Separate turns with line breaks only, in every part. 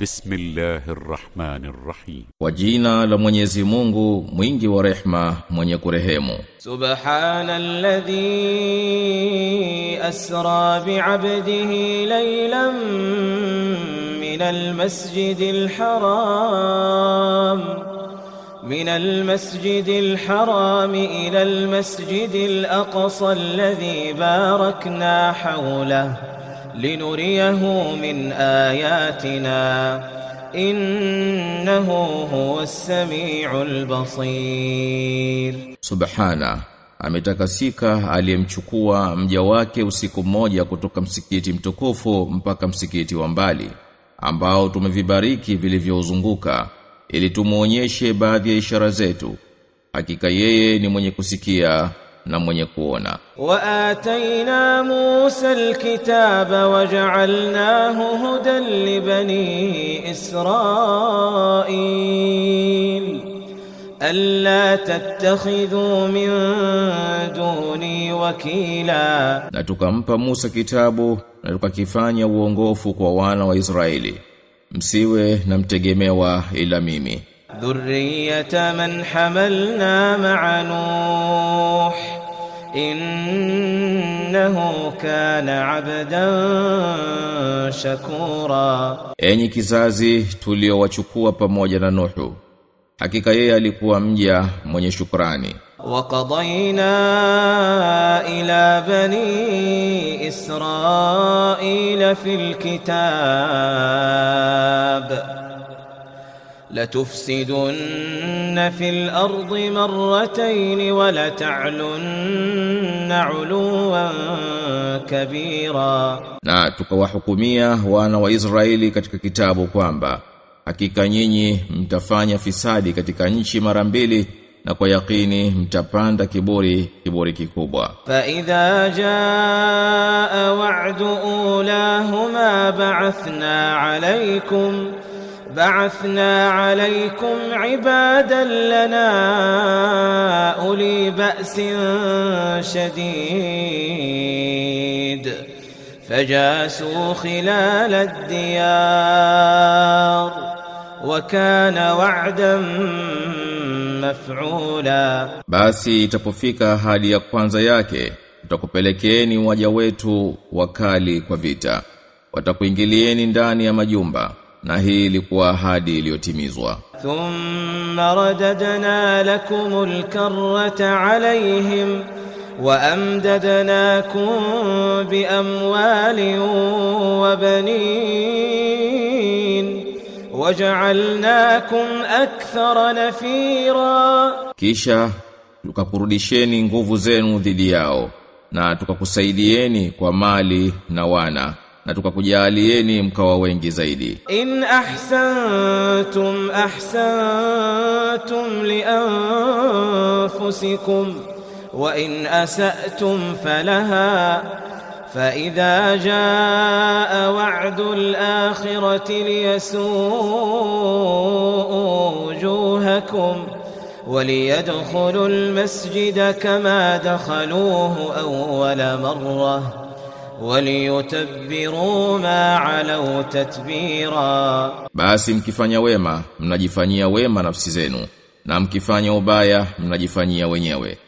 بسم الله الرحمن الرحيم
Kwa jina la Mwenyezi Mungu mwingi wa rehma mwenye kurehemu.
سبحان الذي أسرى بعبده ليلا من المسجد الحرام من المسجد الحرام إلى المسجد الأقصى الذي باركنا حوله لنريه من آياتنا إنه هو السميع البصير
سبحانه ametakasika aliyemchukua mja wake usiku mmoja kutoka msikiti mtukufu mpaka msikiti wa mbali ambao tumevibariki vilivyouzunguka ili tumuonyeshe baadhi ya ishara zetu. Hakika yeye ni mwenye kusikia na mwenye kuona.
wa atayna Musa alkitaba waja'alnahu hudan li bani Israil alla tattakhidhu min duni wakila,
na tukampa Musa kitabu na tukakifanya uongofu kwa wana wa Israeli, msiwe na mtegemewa ila mimi.
Dhurriyyata man hamalna ma'a Nuh إنه كان عبدا شكورا
Enyi kizazi tuliowachukua pamoja na Nuhu hakika yeye alikuwa mja mwenye shukrani
وقضينا إلى بني إسرائيل في الكتاب لتفسدن في الأرض مرتين ولتعلن علوا كبيرا
na tukawahukumia wana wa Israeli katika kitabu kwamba hakika nyinyi mtafanya fisadi katika nchi mara mbili na kwa yakini mtapanda kiburi kiburi kikubwa
فإذا جاء وعد أولاهما بعثنا عليكم بعثنا عليكم عبادا لنا أولي بأس شديد فجاسوا خلال الديار وكان وعدا مفعولا
basi itapofika hali ya kwanza yake tutakupelekeeni waja wetu wakali kwa vita watakuingilieni ndani ya majumba na hii ilikuwa ahadi iliyotimizwa.
Thumma radadna lakumul karrata alayhim wa amdadnakum bi amwalin wa banin waj'alnakum akthara nafira.
Kisha tukakurudisheni nguvu zenu dhidi yao na tukakusaidieni kwa mali na wana. Na tukakujalieni mkawa wengi zaidi.
إن أحسنتم أحسنتم لأنفسكم وإن أسأتم فلها فإذا جاء وعد الآخرة ليسوءوا وجوهكم وليدخلوا المسجد كما دخلوه أول مرة waliyutabbiru ma alau tatbira,
basi mkifanya wema mnajifanyia wema nafsi zenu na mkifanya ubaya mnajifanyia wenyewe.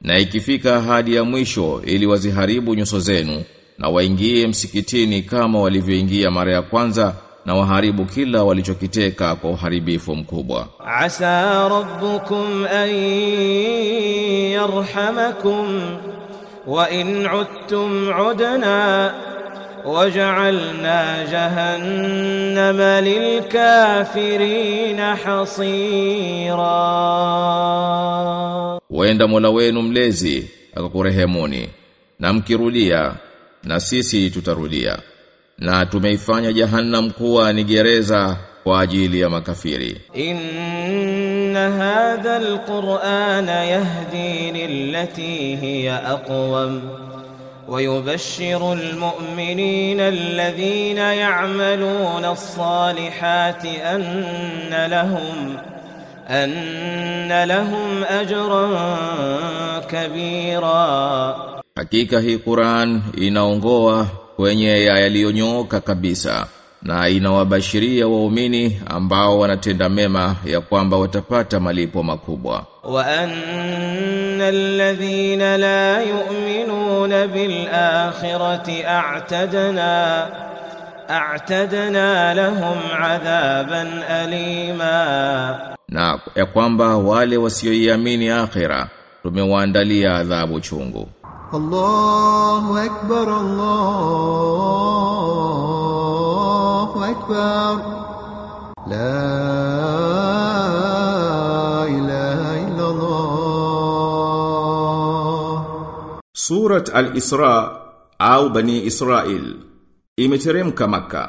Na ikifika hadi ya mwisho ili waziharibu nyuso zenu na waingie msikitini kama walivyoingia mara ya kwanza na waharibu kila walichokiteka kwa uharibifu mkubwa.
Asa rabbukum an yarhamakum وإن عدتم عدنا وجعلنا جهنم للكافرين حصيرا
Huenda Mola wenu mlezi akakurehemuni na mkirudia na sisi tutarudia na tumeifanya jahannam kuwa ni gereza kwa ajili ya makafiri
إن هذا القرآن يهدي للتي هي أقوم ويبشر المؤمنين الذين يعملون الصالحات أن لهم أن لهم أجرا كبيرا
Hakika hii Qur'an inaongoa kwenye ya yaliyonyooka kabisa.
na inawabashiria waumini ambao wanatenda mema ya kwamba watapata malipo makubwa.
Wa anna alladhina la yu'minuna bil akhirati a'tadna a'tadna lahum adhaban alima,
na ya kwamba wale wasioiamini akhira tumewaandalia adhabu chungu.
Allahu akbar Allah أكبر لا إله إلا الله
Surat Al-Isra au Bani Israel imeteremka Maka.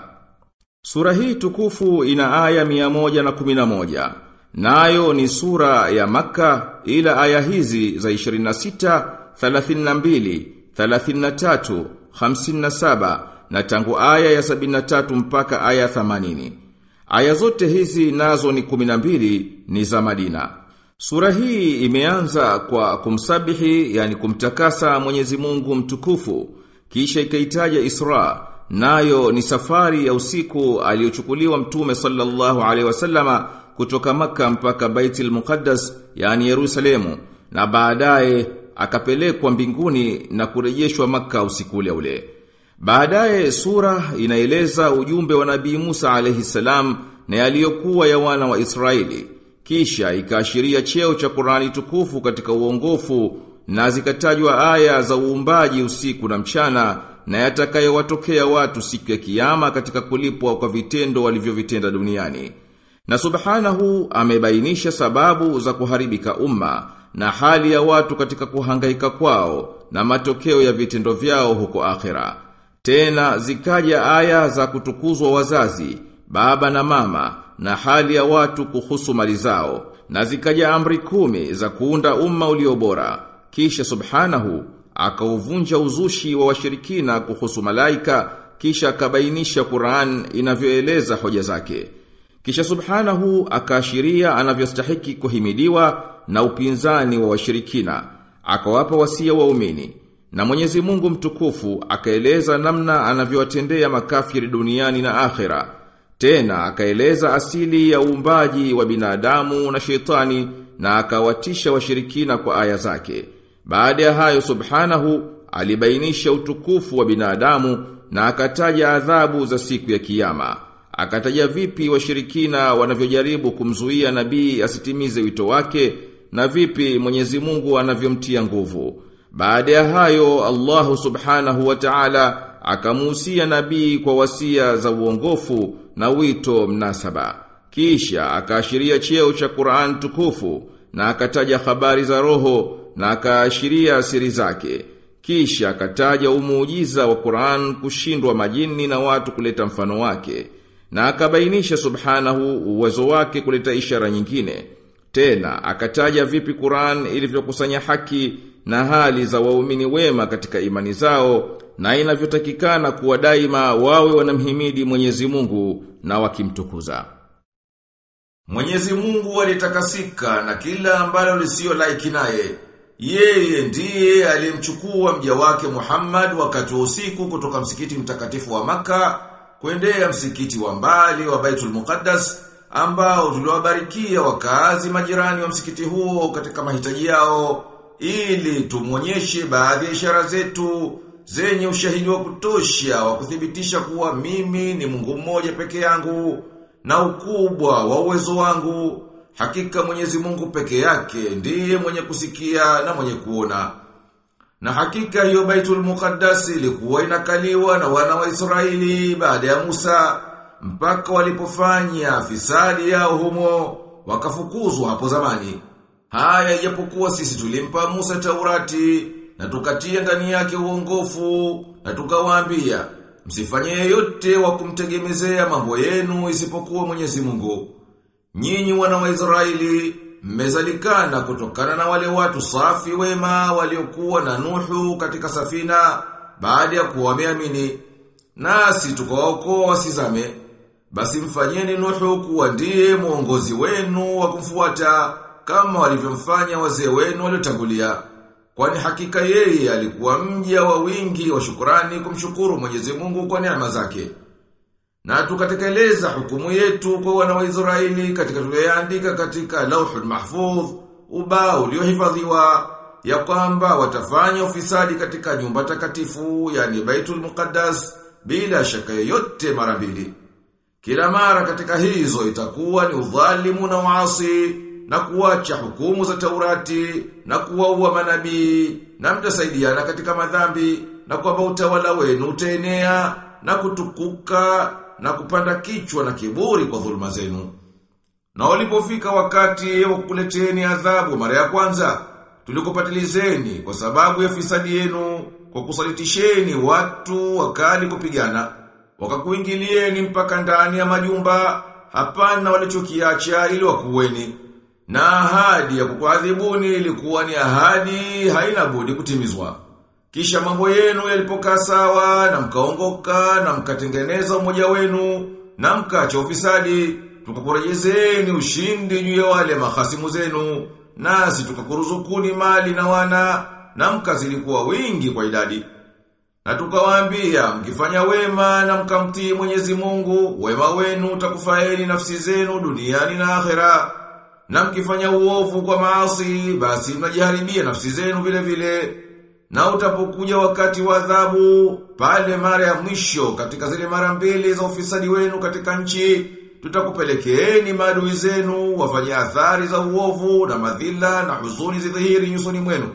Sura hii tukufu ina aya 111. Nayo ni sura ya Maka ila aya hizi za 26, 32, 33, 57 na tangu aya ya 73 mpaka aya 80. Aya zote hizi nazo ni 12 ni za Madina. Sura hii imeanza kwa kumsabihi yani kumtakasa Mwenyezi Mungu mtukufu kisha ikaitaja Isra nayo ni safari ya usiku aliochukuliwa Mtume sallallahu alaihi wasallama kutoka maka mpaka Baitul Muqaddas yani Yerusalemu na baadaye akapelekwa mbinguni na kurejeshwa maka usiku ule ule. Baadaye sura inaeleza ujumbe wa Nabii Musa alayhi salam na yaliyokuwa ya wana wa Israeli. Kisha ikaashiria cheo cha Qur'ani tukufu katika uongofu na zikatajwa aya za uumbaji usiku na mchana na yatakayowatokea watu siku ya kiyama katika kulipwa kwa vitendo walivyovitenda duniani. Na subhanahu amebainisha sababu za kuharibika umma na hali ya watu katika kuhangaika kwao na matokeo ya vitendo vyao huko akhera. Tena zikaja aya za kutukuzwa wazazi, baba na mama na hali ya watu kuhusu mali zao na zikaja amri kumi za kuunda umma uliobora. Kisha subhanahu akauvunja uzushi wa washirikina kuhusu malaika kisha akabainisha Qur'an inavyoeleza hoja zake. Kisha subhanahu akaashiria anavyostahiki kuhimidiwa na upinzani wa washirikina. Akawapa wasia waumini. Na Mwenyezi Mungu mtukufu akaeleza namna anavyowatendea makafiri duniani na akhera. Tena akaeleza asili ya uumbaji wa binadamu na shetani na akawatisha washirikina kwa aya zake. Baada ya hayo subhanahu alibainisha utukufu wa binadamu na akataja adhabu za siku ya kiyama. Akataja vipi washirikina wanavyojaribu kumzuia nabii asitimize wito wake na vipi Mwenyezi Mungu anavyomtia nguvu. Baada ya hayo Allahu Subhanahu wa Ta'ala akamuhusia nabii kwa wasia za uongofu na wito mnasaba. Kisha akaashiria cheo cha Qur'an tukufu na akataja habari za roho na akaashiria siri zake. Kisha akataja umuujiza wa Qur'an kushindwa majini na watu kuleta mfano wake. Na akabainisha subhanahu uwezo wake kuleta ishara nyingine. Tena akataja vipi Qur'an ilivyokusanya haki na hali za waumini wema katika imani zao na inavyotakikana kuwa daima wawe wanamhimidi Mwenyezi Mungu na wakimtukuza. Mwenyezi Mungu alitakasika na kila ambalo lisio laiki naye. Yeye ndiye aliyemchukua mja wake Muhammad wakati wa usiku kutoka msikiti mtakatifu wa maka kuendea msikiti wa mbali wa Baitul Muqaddas ambao tuliwabarikia wakazi majirani wa msikiti huo katika mahitaji yao ili tumwonyeshe baadhi ya ishara zetu zenye ushahidi wa kutosha wa kuthibitisha kuwa mimi ni Mungu mmoja peke yangu na ukubwa wa uwezo wangu. Hakika Mwenyezi Mungu peke yake ndiye mwenye kusikia na mwenye kuona. Na hakika hiyo Baitul Muqaddas ilikuwa inakaliwa na wana wa Israeli baada ya Musa mpaka walipofanya fisadi yao humo wakafukuzwa hapo zamani. Haya ijapokuwa sisi tulimpa Musa Taurati na tukatia ndani yake uongofu na tukawaambia msifanye yeyote wa kumtegemezea mambo yenu isipokuwa Mwenyezi Mungu. Nyinyi wana wa Israeli mmezalikana kutokana na wale watu safi wema waliokuwa na Nuhu katika safina baada ya kuwa. Nasi tukawaokoa wasizame. Basi mfanyeni Nuhu kuwa ndiye mwongozi wenu wa kufuata kama walivyomfanya wazee wenu waliotangulia. Kwani hakika yeye alikuwa mja wa wingi wa shukrani kumshukuru Mwenyezi Mungu kwa neema zake. Na tukatekeleza hukumu yetu kwa wana wa Israeli katika tuliyoandika katika Lauhul Mahfuz, ubao uliohifadhiwa ya kwamba watafanya ufisadi katika nyumba takatifu, yani Baitul Muqaddas, bila shaka yoyote mara mbili. Kila mara katika hizo itakuwa ni udhalimu na uasi na kuacha hukumu za Taurati na kuwaua manabii na mtasaidiana katika madhambi na kwamba utawala wenu utaenea na kutukuka na kupanda kichwa na kiburi kwa dhuluma zenu. Na walipofika wakati wa kukuleteni adhabu mara ya kwanza, tulikupatilizeni kwa sababu ya fisadi yenu kwa kusalitisheni watu wakali kupigana. Wakakuingilieni mpaka ndani ya majumba, hapana walichokiacha ili wakuweni. Na ahadi ya kukuadhibuni ilikuwa ni ahadi haina budi kutimizwa. Kisha mambo yenu yalipokaa sawa na mkaongoka na mkatengeneza umoja wenu na mkacha ufisadi, tukakurejezeni ushindi juu ya wale mahasimu zenu, nasi tukakuruzukuni mali na wana na mkazilikuwa wingi kwa idadi. Na tukawaambia mkifanya wema na mkamtii Mwenyezi Mungu, wema wenu utakufaeni nafsi zenu duniani na akhera. Na mkifanya uovu kwa maasi, basi mnajiharibia nafsi zenu vile vile. Na utapokuja wakati wa adhabu, pale mara ya mwisho katika zile mara mbili za ufisadi wenu katika nchi, tutakupelekeeni maadui zenu wafanye athari za uovu na madhila na huzuni zidhihiri nyusoni mwenu.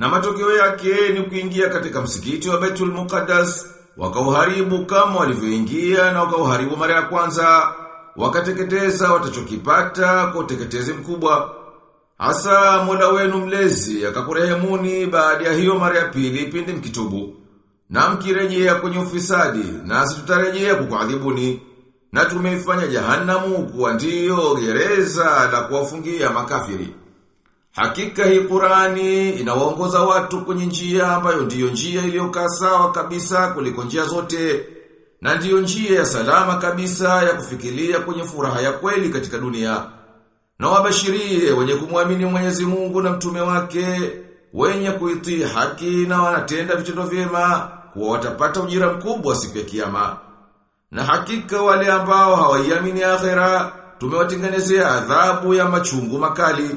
Na matokeo yake ni kuingia katika msikiti wa Baitul Muqaddas, wakauharibu kama walivyoingia na wakauharibu mara ya kwanza, wakateketeza watachokipata kwa uteketezi mkubwa. Hasa Mola wenu mlezi akakurehemuni baada ya hiyo mara ya pili pindi mkitubu. Na mkirejea kwenye ufisadi, nasi tutarejea kukuadhibuni. Na tumeifanya jahannamu kuwa ndiyo gereza la kuwafungia makafiri. Hakika hii Qurani inawaongoza watu kwenye njia ambayo ndiyo njia iliyokaa sawa kabisa kuliko njia zote na ndiyo njia ya salama kabisa ya kufikilia kwenye furaha ya kweli katika dunia. Na wabashirie wenye kumwamini Mwenyezi Mungu na mtume wake, wenye kuitii haki na wanatenda vitendo vyema, kuwa watapata ujira mkubwa siku ya kiyama. Na hakika wale ambao hawaiamini akhera, tumewatengenezea adhabu ya machungu makali.